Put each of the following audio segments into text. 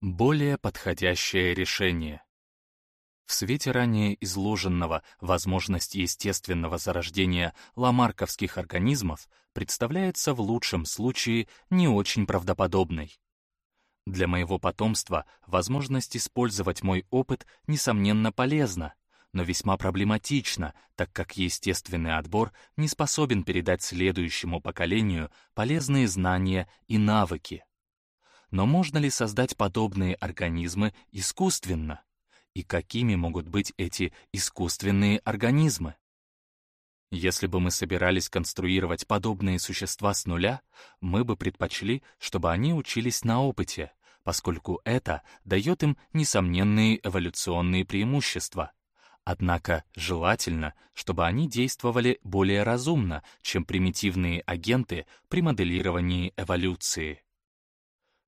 Более подходящее решение. В свете ранее изложенного возможность естественного зарождения ламарковских организмов представляется в лучшем случае не очень правдоподобной. Для моего потомства возможность использовать мой опыт, несомненно, полезна, но весьма проблематична, так как естественный отбор не способен передать следующему поколению полезные знания и навыки. Но можно ли создать подобные организмы искусственно? И какими могут быть эти искусственные организмы? Если бы мы собирались конструировать подобные существа с нуля, мы бы предпочли, чтобы они учились на опыте, поскольку это дает им несомненные эволюционные преимущества. Однако желательно, чтобы они действовали более разумно, чем примитивные агенты при моделировании эволюции.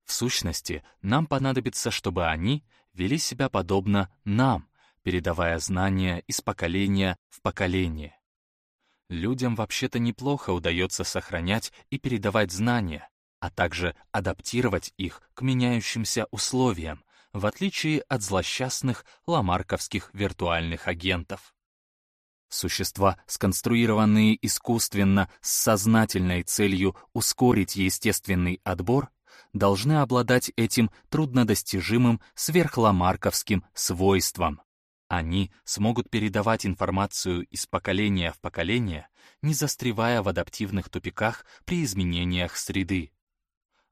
В сущности, нам понадобится, чтобы они вели себя подобно нам, передавая знания из поколения в поколение. Людям вообще-то неплохо удается сохранять и передавать знания, а также адаптировать их к меняющимся условиям, в отличие от злосчастных ламарковских виртуальных агентов. Существа, сконструированные искусственно с сознательной целью ускорить естественный отбор, должны обладать этим труднодостижимым сверхламарковским свойством. Они смогут передавать информацию из поколения в поколение, не застревая в адаптивных тупиках при изменениях среды.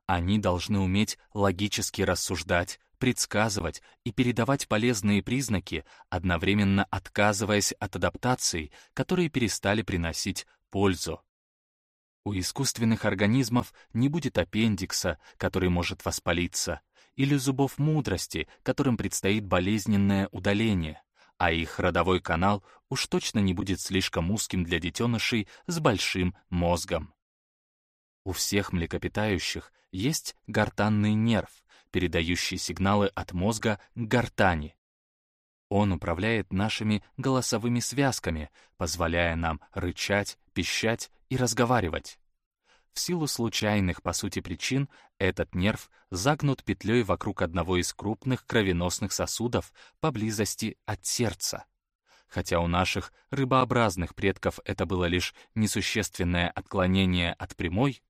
Они должны уметь логически рассуждать, предсказывать и передавать полезные признаки, одновременно отказываясь от адаптаций, которые перестали приносить пользу. У искусственных организмов не будет аппендикса, который может воспалиться, или зубов мудрости, которым предстоит болезненное удаление, а их родовой канал уж точно не будет слишком узким для детенышей с большим мозгом. У всех млекопитающих есть гортанный нерв, передающий сигналы от мозга к гортани. Он управляет нашими голосовыми связками, позволяя нам рычать, пищать и разговаривать. В силу случайных, по сути, причин, этот нерв загнут петлей вокруг одного из крупных кровеносных сосудов поблизости от сердца. Хотя у наших рыбообразных предков это было лишь несущественное отклонение от прямой,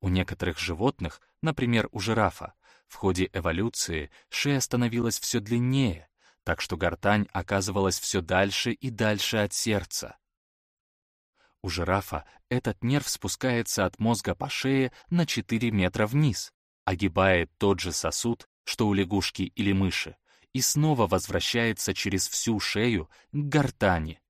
у некоторых животных, например, у жирафа, в ходе эволюции шея становилась все длиннее, так что гортань оказывалась все дальше и дальше от сердца. У жирафа этот нерв спускается от мозга по шее на 4 метра вниз, огибает тот же сосуд, что у лягушки или мыши, и снова возвращается через всю шею к гортани.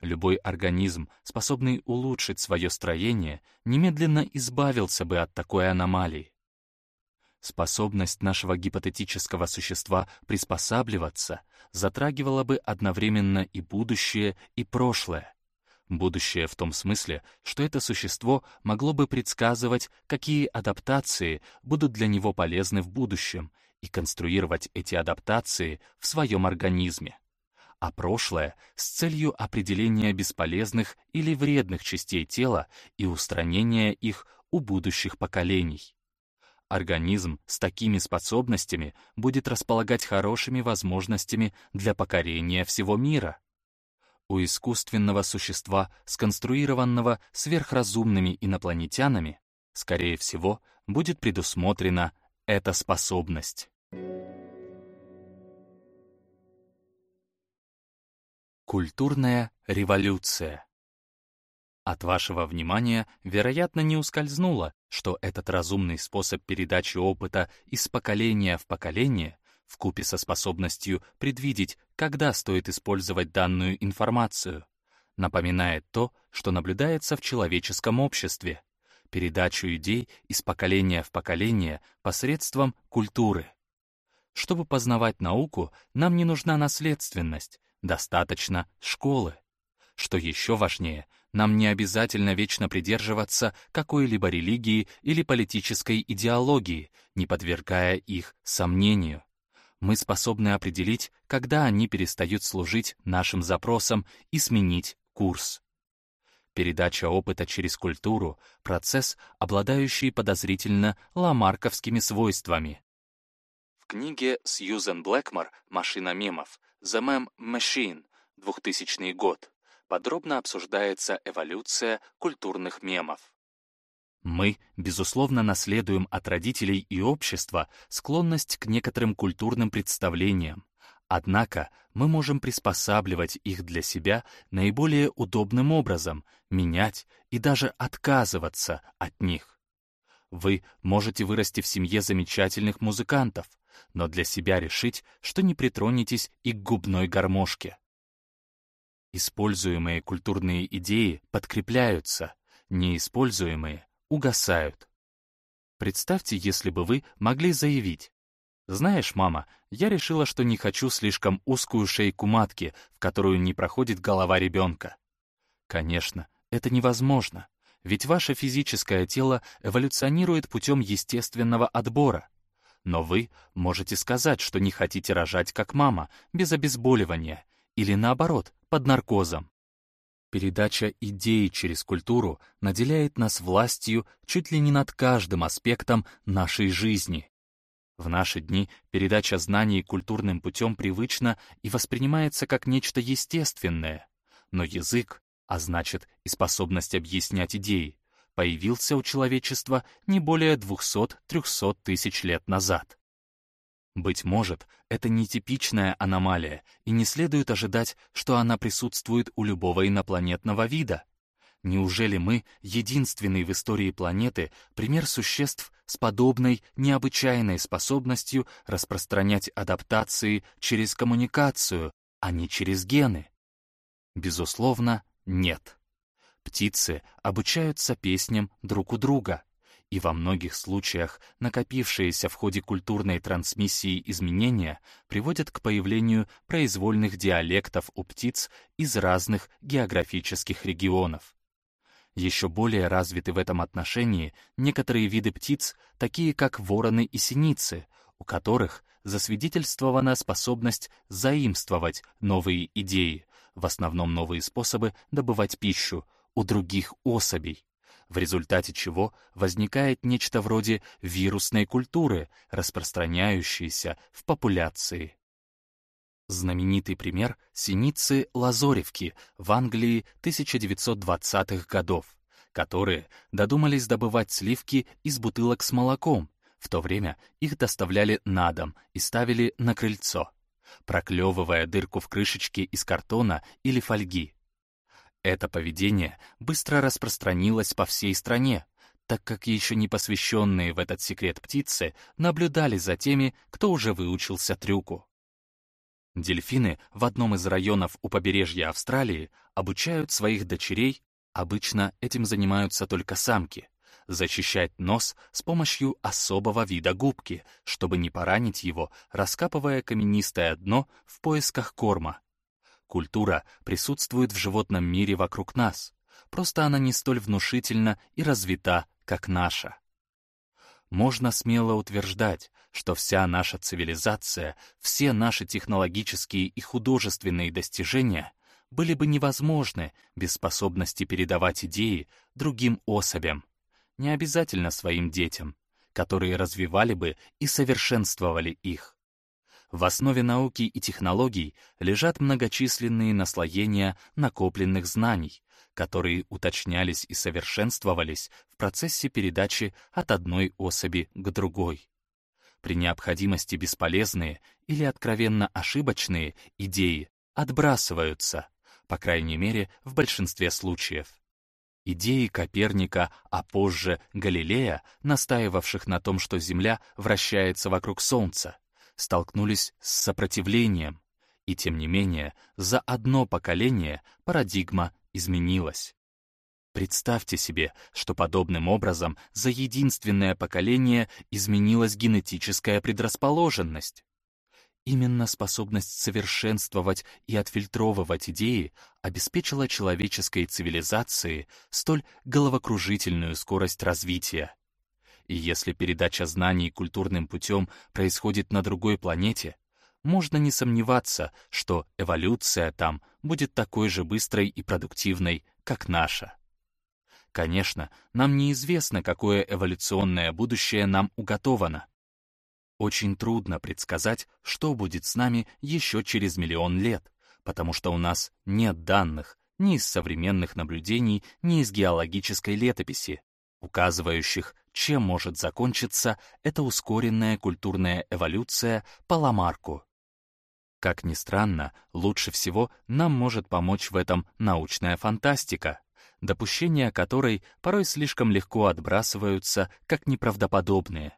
Любой организм, способный улучшить свое строение, немедленно избавился бы от такой аномалии. Способность нашего гипотетического существа приспосабливаться затрагивала бы одновременно и будущее, и прошлое, Будущее в том смысле, что это существо могло бы предсказывать, какие адаптации будут для него полезны в будущем, и конструировать эти адаптации в своем организме. А прошлое — с целью определения бесполезных или вредных частей тела и устранения их у будущих поколений. Организм с такими способностями будет располагать хорошими возможностями для покорения всего мира у искусственного существа, сконструированного сверхразумными инопланетянами, скорее всего, будет предусмотрена эта способность. Культурная революция От вашего внимания, вероятно, не ускользнуло, что этот разумный способ передачи опыта из поколения в поколение вкупе со способностью предвидеть, когда стоит использовать данную информацию, напоминает то, что наблюдается в человеческом обществе, передачу идей из поколения в поколение посредством культуры. Чтобы познавать науку, нам не нужна наследственность, достаточно школы. Что еще важнее, нам не обязательно вечно придерживаться какой-либо религии или политической идеологии, не подвергая их сомнению мы способны определить, когда они перестают служить нашим запросам и сменить курс. Передача опыта через культуру — процесс, обладающий подозрительно ламарковскими свойствами. В книге Сьюзен Блэкмор «Машина мемов» «The Mem Machine» 2000 год подробно обсуждается эволюция культурных мемов. Мы, безусловно, наследуем от родителей и общества склонность к некоторым культурным представлениям, однако мы можем приспосабливать их для себя наиболее удобным образом, менять и даже отказываться от них. Вы можете вырасти в семье замечательных музыкантов, но для себя решить, что не притронетесь и к губной гармошке. Используемые культурные идеи подкрепляются, неиспользуемые угасают. Представьте, если бы вы могли заявить, «Знаешь, мама, я решила, что не хочу слишком узкую шейку матки, в которую не проходит голова ребенка». Конечно, это невозможно, ведь ваше физическое тело эволюционирует путем естественного отбора. Но вы можете сказать, что не хотите рожать как мама, без обезболивания, или наоборот, под наркозом. Передача идеи через культуру наделяет нас властью чуть ли не над каждым аспектом нашей жизни. В наши дни передача знаний культурным путем привычна и воспринимается как нечто естественное. Но язык, а значит и способность объяснять идеи, появился у человечества не более 200-300 тысяч лет назад. Быть может, это нетипичная аномалия, и не следует ожидать, что она присутствует у любого инопланетного вида. Неужели мы единственный в истории планеты пример существ с подобной необычайной способностью распространять адаптации через коммуникацию, а не через гены? Безусловно, нет. Птицы обучаются песням друг у друга — и во многих случаях накопившиеся в ходе культурной трансмиссии изменения приводят к появлению произвольных диалектов у птиц из разных географических регионов. Еще более развиты в этом отношении некоторые виды птиц, такие как вороны и синицы, у которых засвидетельствована способность заимствовать новые идеи, в основном новые способы добывать пищу, у других особей в результате чего возникает нечто вроде вирусной культуры, распространяющейся в популяции. Знаменитый пример — синицы Лазоревки в Англии 1920-х годов, которые додумались добывать сливки из бутылок с молоком, в то время их доставляли на дом и ставили на крыльцо, проклевывая дырку в крышечке из картона или фольги. Это поведение быстро распространилось по всей стране, так как еще не посвященные в этот секрет птицы наблюдали за теми, кто уже выучился трюку. Дельфины в одном из районов у побережья Австралии обучают своих дочерей, обычно этим занимаются только самки, защищать нос с помощью особого вида губки, чтобы не поранить его, раскапывая каменистое дно в поисках корма. Культура присутствует в животном мире вокруг нас, просто она не столь внушительна и развита, как наша. Можно смело утверждать, что вся наша цивилизация, все наши технологические и художественные достижения были бы невозможны без способности передавать идеи другим особям, не обязательно своим детям, которые развивали бы и совершенствовали их. В основе науки и технологий лежат многочисленные наслоения накопленных знаний, которые уточнялись и совершенствовались в процессе передачи от одной особи к другой. При необходимости бесполезные или откровенно ошибочные идеи отбрасываются, по крайней мере, в большинстве случаев. Идеи Коперника, а позже Галилея, настаивавших на том, что Земля вращается вокруг Солнца, столкнулись с сопротивлением, и тем не менее за одно поколение парадигма изменилась. Представьте себе, что подобным образом за единственное поколение изменилась генетическая предрасположенность. Именно способность совершенствовать и отфильтровывать идеи обеспечила человеческой цивилизации столь головокружительную скорость развития. И если передача знаний культурным путем происходит на другой планете, можно не сомневаться, что эволюция там будет такой же быстрой и продуктивной, как наша. Конечно, нам неизвестно, какое эволюционное будущее нам уготовано. Очень трудно предсказать, что будет с нами еще через миллион лет, потому что у нас нет данных ни из современных наблюдений, ни из геологической летописи, указывающих, чем может закончиться эта ускоренная культурная эволюция по Ламарку. Как ни странно, лучше всего нам может помочь в этом научная фантастика, допущения которой порой слишком легко отбрасываются как неправдоподобные.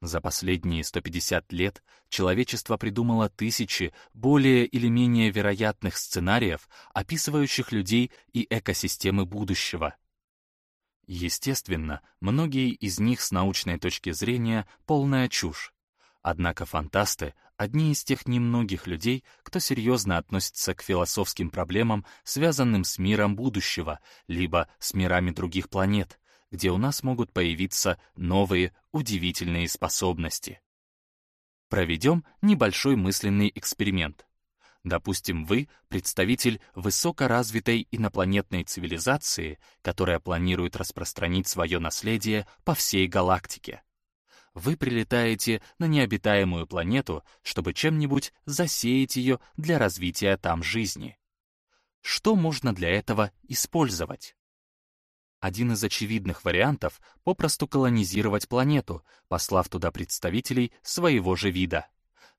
За последние 150 лет человечество придумало тысячи более или менее вероятных сценариев, описывающих людей и экосистемы будущего. Естественно, многие из них с научной точки зрения полная чушь. Однако фантасты — одни из тех немногих людей, кто серьезно относится к философским проблемам, связанным с миром будущего, либо с мирами других планет, где у нас могут появиться новые удивительные способности. Проведем небольшой мысленный эксперимент. Допустим, вы — представитель высокоразвитой инопланетной цивилизации, которая планирует распространить свое наследие по всей галактике вы прилетаете на необитаемую планету, чтобы чем-нибудь засеять ее для развития там жизни. Что можно для этого использовать? Один из очевидных вариантов — попросту колонизировать планету, послав туда представителей своего же вида.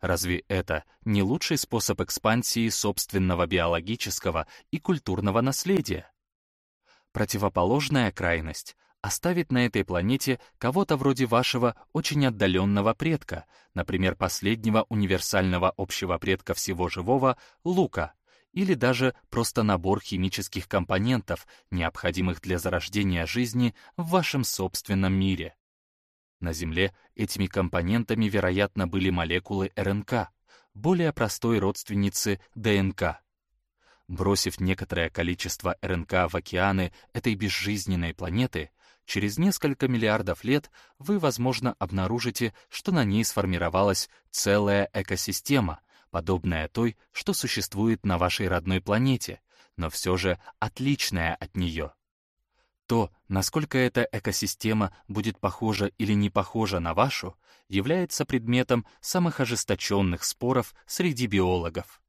Разве это не лучший способ экспансии собственного биологического и культурного наследия? Противоположная крайность оставить на этой планете кого-то вроде вашего очень отдаленного предка, например, последнего универсального общего предка всего живого — Лука, или даже просто набор химических компонентов, необходимых для зарождения жизни в вашем собственном мире. На Земле этими компонентами, вероятно, были молекулы РНК, более простой родственницы ДНК. Бросив некоторое количество РНК в океаны этой безжизненной планеты, Через несколько миллиардов лет вы, возможно, обнаружите, что на ней сформировалась целая экосистема, подобная той, что существует на вашей родной планете, но все же отличная от нее. То, насколько эта экосистема будет похожа или не похожа на вашу, является предметом самых ожесточенных споров среди биологов.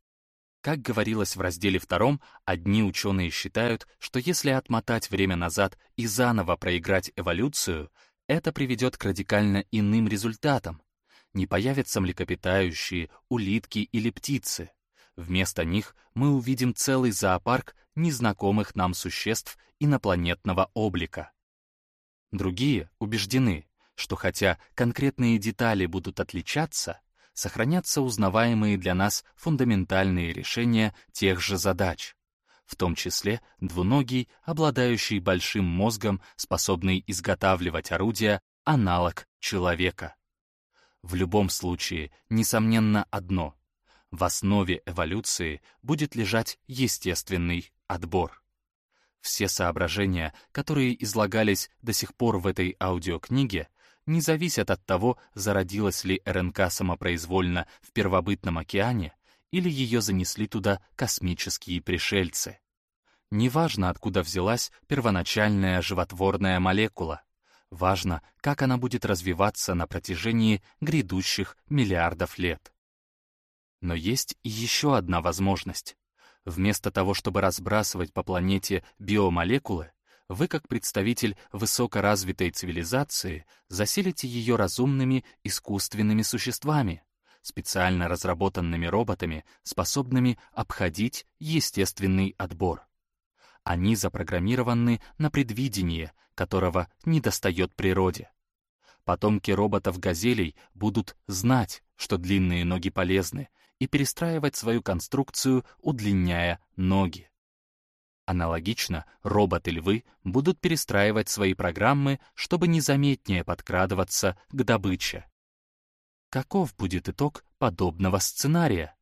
Как говорилось в разделе втором, одни ученые считают, что если отмотать время назад и заново проиграть эволюцию, это приведет к радикально иным результатам. Не появятся млекопитающие, улитки или птицы. Вместо них мы увидим целый зоопарк незнакомых нам существ инопланетного облика. Другие убеждены, что хотя конкретные детали будут отличаться, сохранятся узнаваемые для нас фундаментальные решения тех же задач, в том числе двуногий, обладающий большим мозгом, способный изготавливать орудия, аналог человека. В любом случае, несомненно одно — в основе эволюции будет лежать естественный отбор. Все соображения, которые излагались до сих пор в этой аудиокниге, не зависят от того, зародилась ли РНК самопроизвольно в первобытном океане или ее занесли туда космические пришельцы. Неважно, откуда взялась первоначальная животворная молекула. Важно, как она будет развиваться на протяжении грядущих миллиардов лет. Но есть еще одна возможность. Вместо того, чтобы разбрасывать по планете биомолекулы, вы, как представитель высокоразвитой цивилизации, заселите ее разумными искусственными существами, специально разработанными роботами, способными обходить естественный отбор. Они запрограммированы на предвидение, которого недостает природе. Потомки роботов-газелей будут знать, что длинные ноги полезны, и перестраивать свою конструкцию, удлиняя ноги. Аналогично, роботы-львы будут перестраивать свои программы, чтобы незаметнее подкрадываться к добыче. Каков будет итог подобного сценария?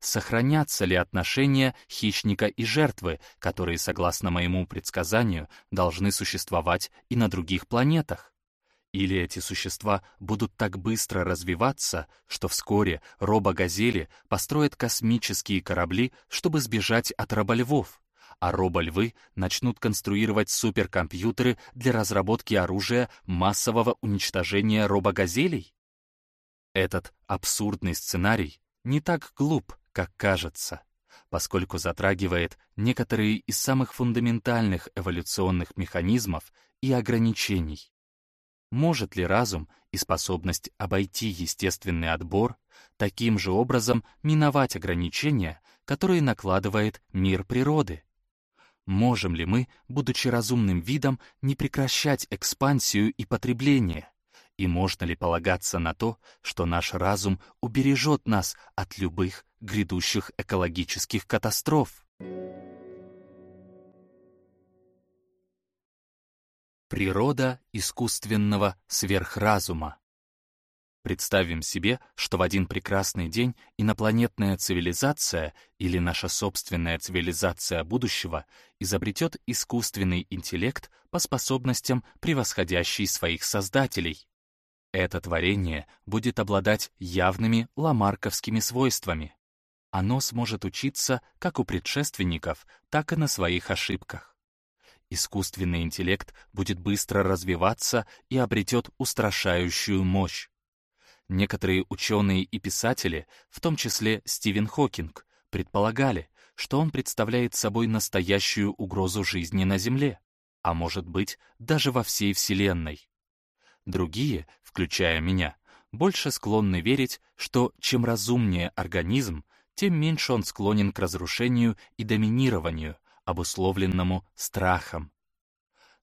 Сохранятся ли отношения хищника и жертвы, которые, согласно моему предсказанию, должны существовать и на других планетах? Или эти существа будут так быстро развиваться, что вскоре робогазели построят космические корабли, чтобы сбежать от робольвов? а робо-львы начнут конструировать суперкомпьютеры для разработки оружия массового уничтожения робогазелей? Этот абсурдный сценарий не так глуп, как кажется, поскольку затрагивает некоторые из самых фундаментальных эволюционных механизмов и ограничений. Может ли разум и способность обойти естественный отбор таким же образом миновать ограничения, которые накладывает мир природы? Можем ли мы, будучи разумным видом, не прекращать экспансию и потребление? И можно ли полагаться на то, что наш разум убережет нас от любых грядущих экологических катастроф? Природа искусственного сверхразума Представим себе, что в один прекрасный день инопланетная цивилизация или наша собственная цивилизация будущего изобретет искусственный интеллект по способностям, превосходящий своих создателей. Это творение будет обладать явными ламарковскими свойствами. Оно сможет учиться как у предшественников, так и на своих ошибках. Искусственный интеллект будет быстро развиваться и обретет устрашающую мощь. Некоторые ученые и писатели, в том числе Стивен Хокинг, предполагали, что он представляет собой настоящую угрозу жизни на Земле, а может быть, даже во всей Вселенной. Другие, включая меня, больше склонны верить, что чем разумнее организм, тем меньше он склонен к разрушению и доминированию, обусловленному страхом.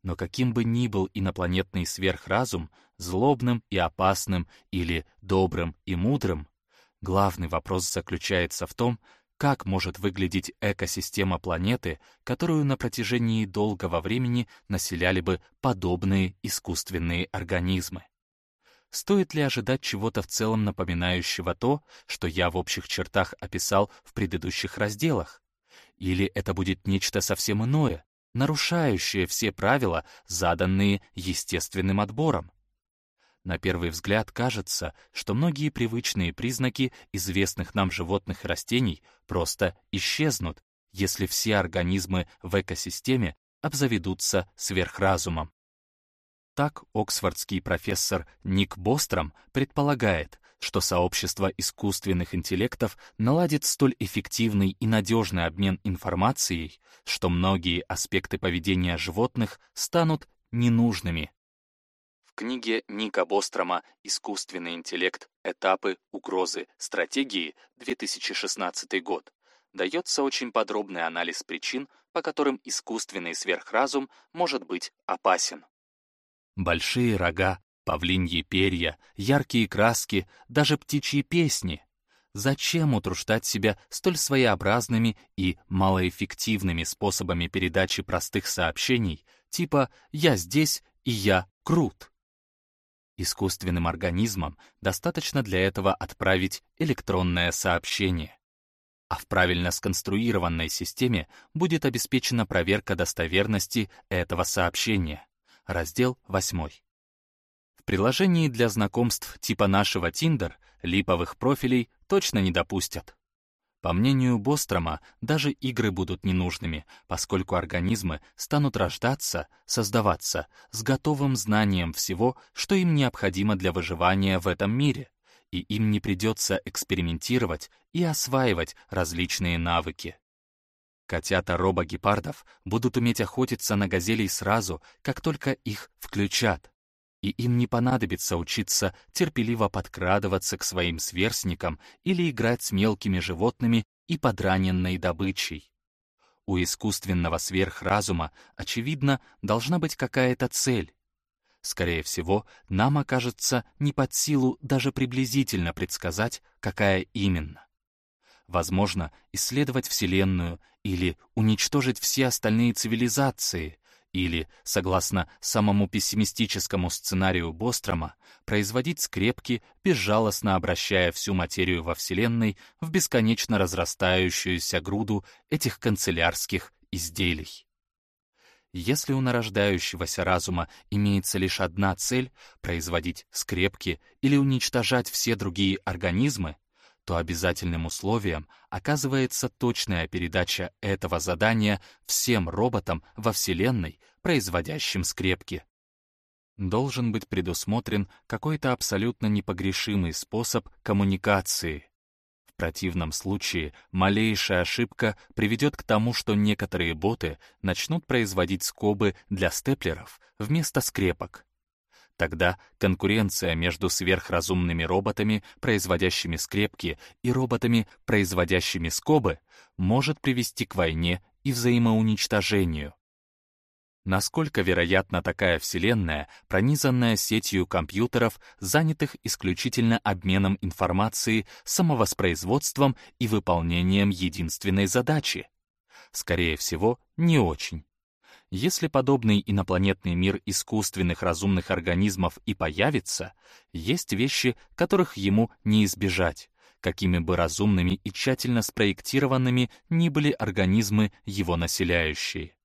Но каким бы ни был инопланетный сверхразум, злобным и опасным или добрым и мудрым, главный вопрос заключается в том, как может выглядеть экосистема планеты, которую на протяжении долгого времени населяли бы подобные искусственные организмы. Стоит ли ожидать чего-то в целом напоминающего то, что я в общих чертах описал в предыдущих разделах? Или это будет нечто совсем иное, нарушающее все правила, заданные естественным отбором? На первый взгляд кажется, что многие привычные признаки известных нам животных и растений просто исчезнут, если все организмы в экосистеме обзаведутся сверхразумом. Так оксфордский профессор Ник Бостром предполагает, что сообщество искусственных интеллектов наладит столь эффективный и надежный обмен информацией, что многие аспекты поведения животных станут ненужными книге Ника Бострома «Искусственный интеллект. Этапы, угрозы, стратегии. 2016 год» дается очень подробный анализ причин, по которым искусственный сверхразум может быть опасен. Большие рога, павлиньи перья, яркие краски, даже птичьи песни. Зачем утруждать себя столь своеобразными и малоэффективными способами передачи простых сообщений, типа «я здесь» и «я крут»? Искусственным организмам достаточно для этого отправить электронное сообщение. А в правильно сконструированной системе будет обеспечена проверка достоверности этого сообщения. Раздел 8. Приложении для знакомств типа нашего Tinder липовых профилей точно не допустят. По мнению Бострома, даже игры будут ненужными, поскольку организмы станут рождаться, создаваться с готовым знанием всего, что им необходимо для выживания в этом мире, и им не придется экспериментировать и осваивать различные навыки. Котята робо-гепардов будут уметь охотиться на газелей сразу, как только их включат и им не понадобится учиться терпеливо подкрадываться к своим сверстникам или играть с мелкими животными и подраненной добычей. У искусственного сверхразума, очевидно, должна быть какая-то цель. Скорее всего, нам окажется не под силу даже приблизительно предсказать, какая именно. Возможно, исследовать Вселенную или уничтожить все остальные цивилизации, или, согласно самому пессимистическому сценарию Бострома, производить скрепки, безжалостно обращая всю материю во Вселенной в бесконечно разрастающуюся груду этих канцелярских изделий. Если у нарождающегося разума имеется лишь одна цель — производить скрепки или уничтожать все другие организмы, то обязательным условием оказывается точная передача этого задания всем роботам во Вселенной, производящим скрепки. должен быть предусмотрен какой-то абсолютно непогрешимый способ коммуникации. В противном случае малейшая ошибка приведет к тому, что некоторые боты начнут производить скобы для степлеров вместо скрепок. Тогда конкуренция между сверхразумными роботами, производящими скрепки, и роботами, производящими скобы, может привести к войне и взаимоуничтожению. Насколько вероятна такая вселенная, пронизанная сетью компьютеров, занятых исключительно обменом информации, самовоспроизводством и выполнением единственной задачи? Скорее всего, не очень. Если подобный инопланетный мир искусственных разумных организмов и появится, есть вещи, которых ему не избежать, какими бы разумными и тщательно спроектированными ни были организмы, его населяющие.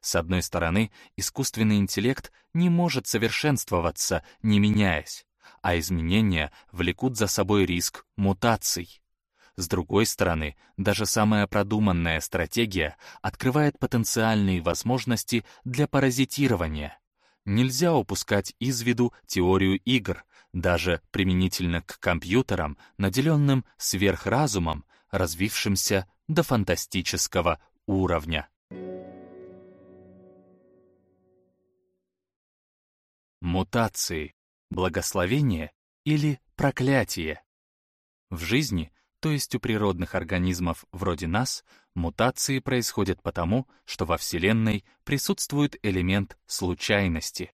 С одной стороны, искусственный интеллект не может совершенствоваться, не меняясь, а изменения влекут за собой риск мутаций. С другой стороны, даже самая продуманная стратегия открывает потенциальные возможности для паразитирования. Нельзя упускать из виду теорию игр, даже применительно к компьютерам, наделенным сверхразумом, развившимся до фантастического уровня. Мутации, благословение или проклятие. В жизни, то есть у природных организмов вроде нас, мутации происходят потому, что во Вселенной присутствует элемент случайности.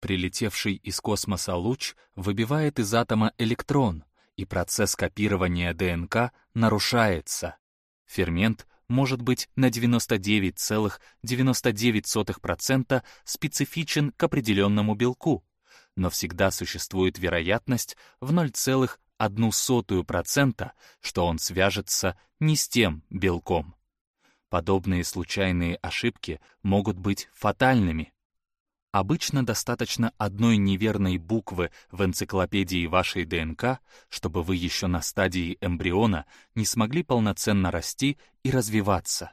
Прилетевший из космоса луч выбивает из атома электрон, и процесс копирования ДНК нарушается. Фермент может быть на 99,99% специфичен к определенному белку, но всегда существует вероятность в 0,01%, что он свяжется не с тем белком. Подобные случайные ошибки могут быть фатальными. Обычно достаточно одной неверной буквы в энциклопедии вашей ДНК, чтобы вы еще на стадии эмбриона не смогли полноценно расти и развиваться.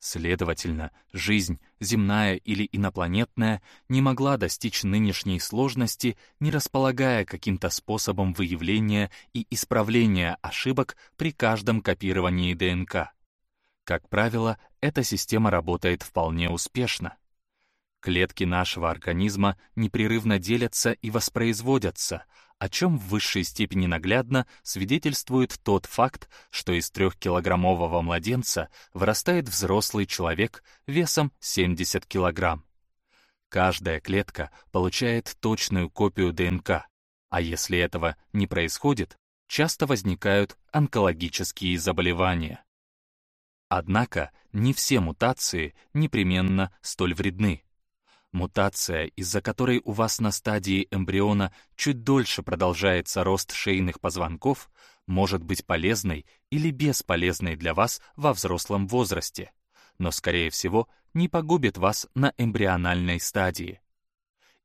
Следовательно, жизнь, земная или инопланетная, не могла достичь нынешней сложности, не располагая каким-то способом выявления и исправления ошибок при каждом копировании ДНК. Как правило, эта система работает вполне успешно. Клетки нашего организма непрерывно делятся и воспроизводятся, о чем в высшей степени наглядно свидетельствует тот факт, что из трехкилограммового младенца вырастает взрослый человек весом 70 килограмм. Каждая клетка получает точную копию ДНК, а если этого не происходит, часто возникают онкологические заболевания. Однако не все мутации непременно столь вредны. Мутация, из-за которой у вас на стадии эмбриона чуть дольше продолжается рост шейных позвонков, может быть полезной или бесполезной для вас во взрослом возрасте, но, скорее всего, не погубит вас на эмбриональной стадии.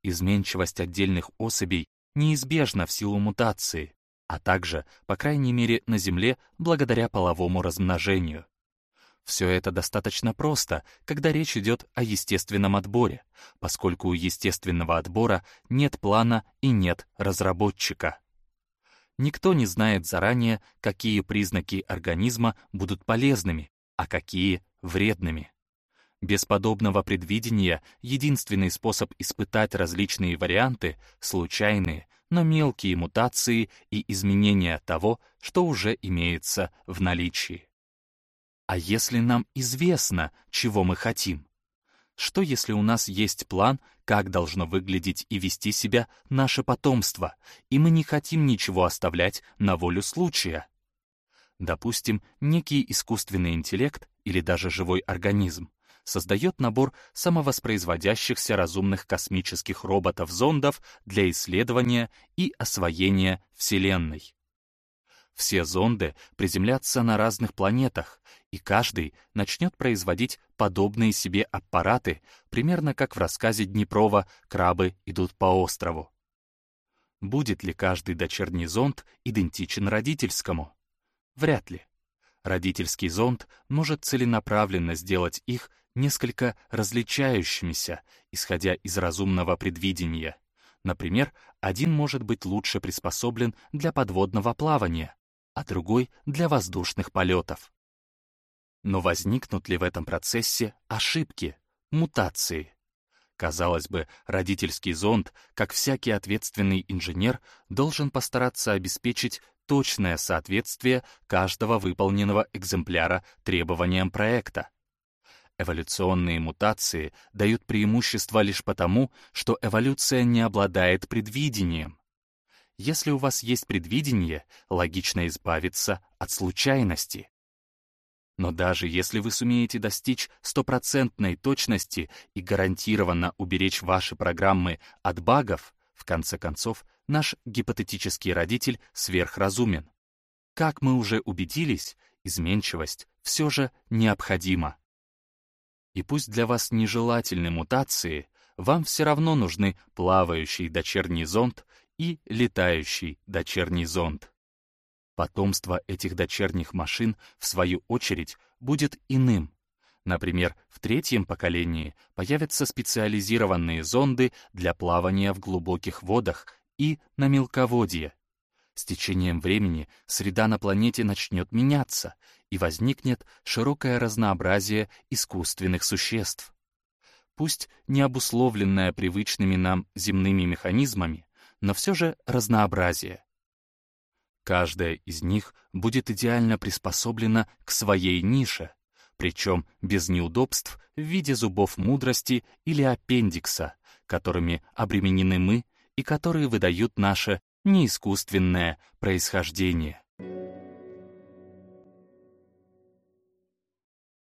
Изменчивость отдельных особей неизбежна в силу мутации, а также, по крайней мере, на Земле благодаря половому размножению. Все это достаточно просто, когда речь идет о естественном отборе, поскольку у естественного отбора нет плана и нет разработчика. Никто не знает заранее, какие признаки организма будут полезными, а какие — вредными. Без подобного предвидения единственный способ испытать различные варианты — случайные, но мелкие мутации и изменения того, что уже имеется в наличии. А если нам известно, чего мы хотим? Что если у нас есть план, как должно выглядеть и вести себя наше потомство, и мы не хотим ничего оставлять на волю случая? Допустим, некий искусственный интеллект или даже живой организм создает набор самовоспроизводящихся разумных космических роботов-зондов для исследования и освоения Вселенной. Все зонды приземлятся на разных планетах, и каждый начнет производить подобные себе аппараты, примерно как в рассказе Днепрова «Крабы идут по острову». Будет ли каждый дочерний зонд идентичен родительскому? Вряд ли. Родительский зонд может целенаправленно сделать их несколько различающимися, исходя из разумного предвидения — Например, один может быть лучше приспособлен для подводного плавания, а другой — для воздушных полетов. Но возникнут ли в этом процессе ошибки, мутации? Казалось бы, родительский зонд, как всякий ответственный инженер, должен постараться обеспечить точное соответствие каждого выполненного экземпляра требованиям проекта. Эволюционные мутации дают преимущество лишь потому, что эволюция не обладает предвидением. Если у вас есть предвидение, логично избавиться от случайности. Но даже если вы сумеете достичь стопроцентной точности и гарантированно уберечь ваши программы от багов, в конце концов, наш гипотетический родитель сверхразумен. Как мы уже убедились, изменчивость все же необходима. И пусть для вас нежелательны мутации, вам все равно нужны плавающий дочерний зонд и летающий дочерний зонд. Потомство этих дочерних машин, в свою очередь, будет иным. Например, в третьем поколении появятся специализированные зонды для плавания в глубоких водах и на мелководье. С течением времени среда на планете начнет меняться, и возникнет широкое разнообразие искусственных существ. Пусть не обусловленное привычными нам земными механизмами, но все же разнообразие. Каждая из них будет идеально приспособлена к своей нише, причем без неудобств в виде зубов мудрости или аппендикса, которыми обременены мы и которые выдают наше неискусственное происхождение.